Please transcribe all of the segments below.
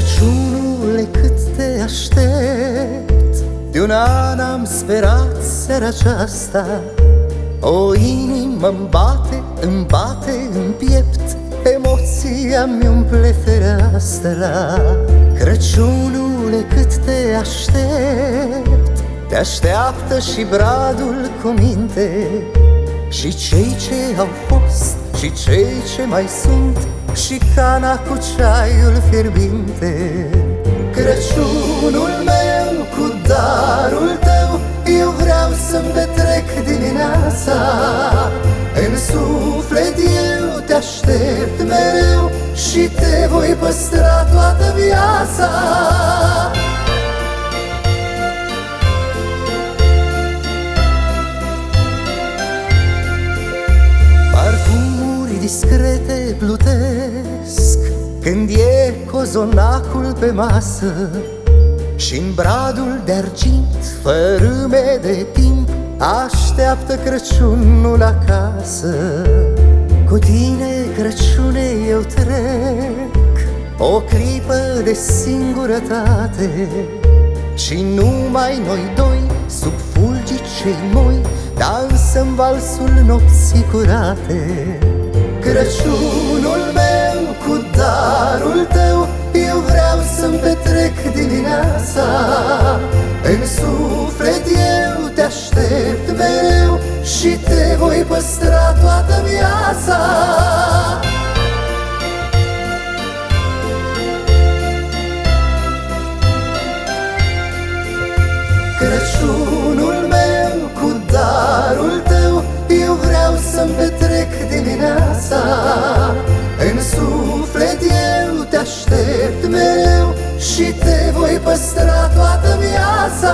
Crăciunule cât te aștept. De un an am sperat seara aceasta. O inimă îmi bate, îmi bate în piept. Emoția mi umple fereastra Crăciunule cât te aștept. Te așteaptă și bradul cu minte. Și cei ce au fost și cei ce mai sunt și cana cu ceaiul fierbinte. Crăciunul meu cu darul tău Eu vreau să-mi petrec dimineața. În suflet eu te aștept mereu Și te voi păstra toată viața discrete plutesc. Când e cozonacul pe masă și în bradul de argint, fărâme de timp Așteaptă Crăciunul acasă. Cu tine, Crăciune, eu trec. O clipă de singurătate Și numai noi doi, sub fulgii cei moi Dansăm valsul nopții curate Crăciunul meu cu darul tău Eu vreau să-mi petrec dimineața. În suflet eu te aștept mereu Și te voi păstra toată viața. Crăciunul Și te voi păstra toată viața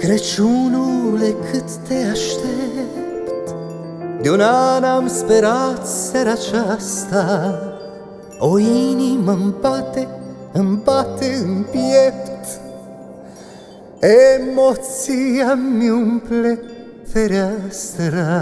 Crăciunule, cât te aștept. De un an am sperat seara aceasta. O inimă îmi bate, îmi bate în piept. Emoția mi umple fereastra